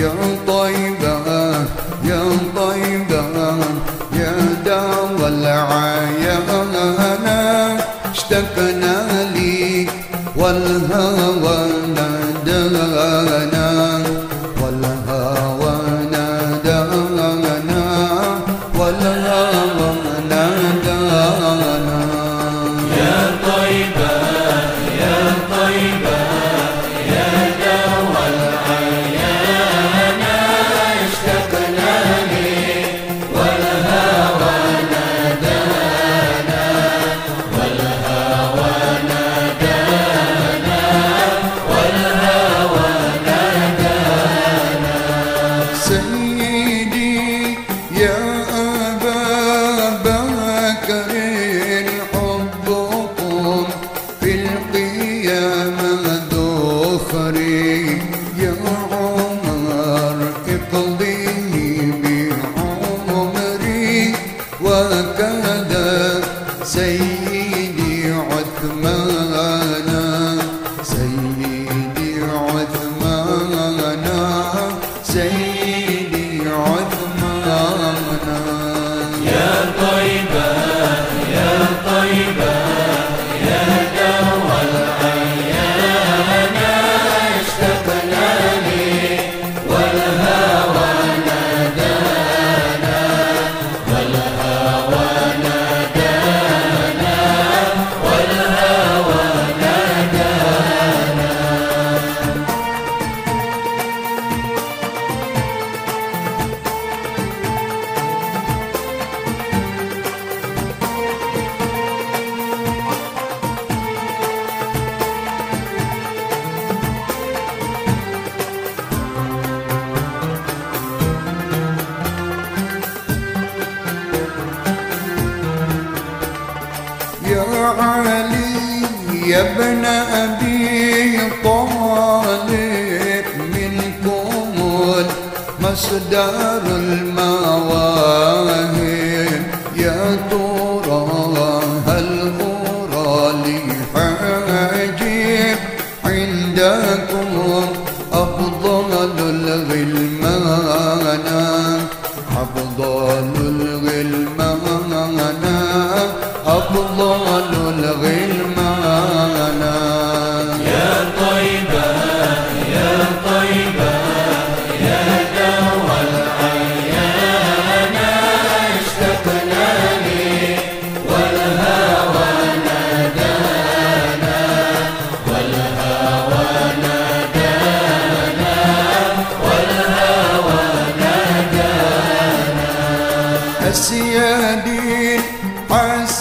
يا طيبة يا طيبة يا داوى العيانا اشتقنا لي والهوى نادانا والهوى نادانا والهوى وكذا سيدي عثمان. سيدي سيدي علي يا ابن أبي طالب منكم مصدر المواهب. يا ترى هل أرى لي حاجب عندكم أفضل الغلمان. أفضل الغلمان. أفضل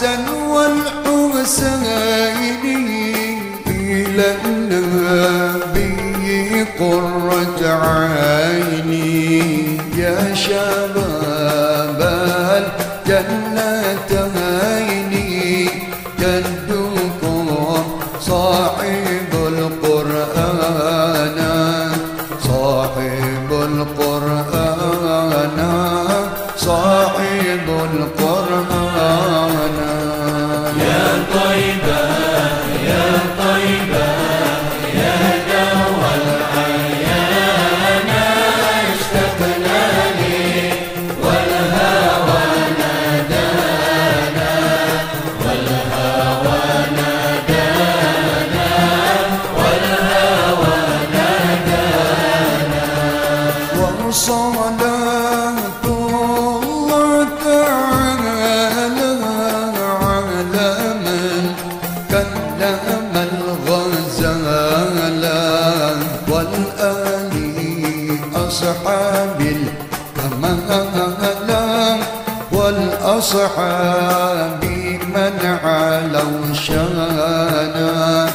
حسن والحسين إلى النبي قرة عيني يا شباب الجنتين أصحاب الكمال والأصحاب من علوا شانا.